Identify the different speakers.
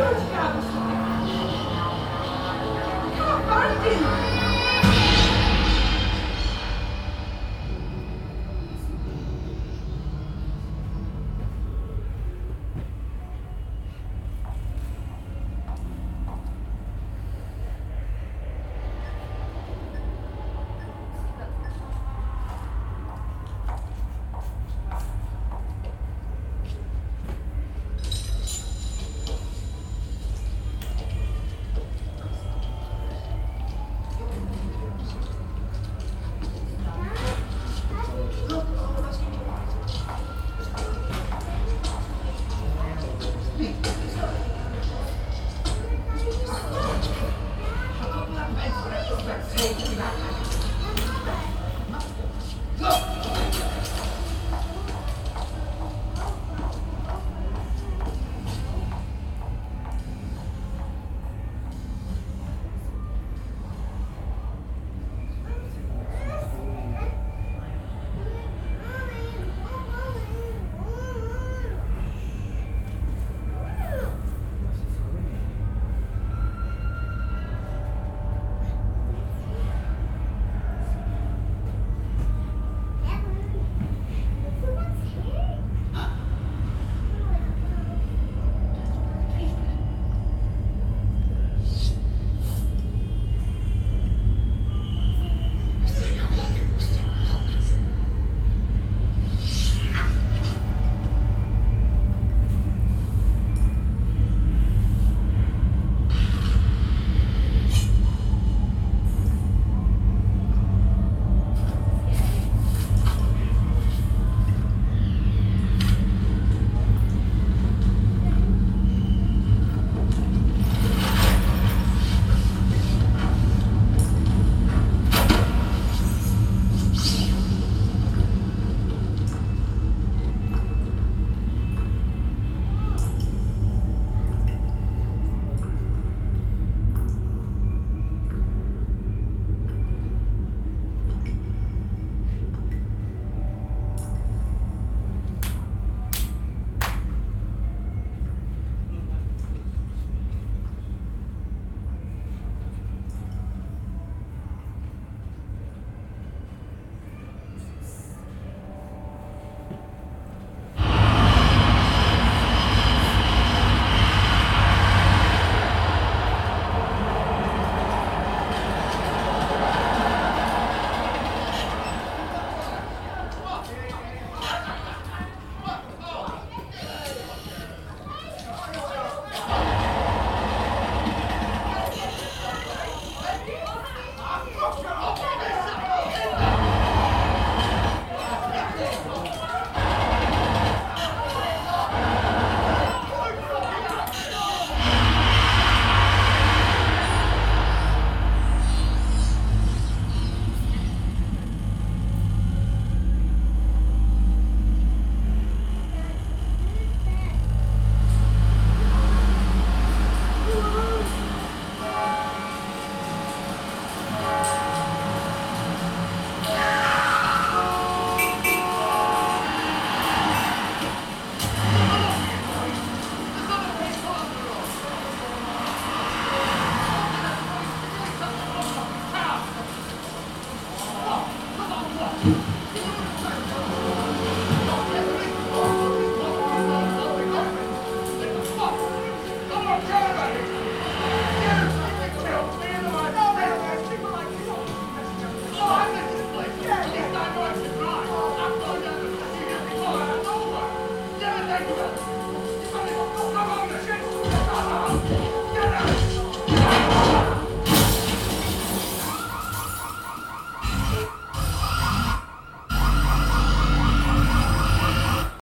Speaker 1: Thank you. Mm-hmm. Yeah!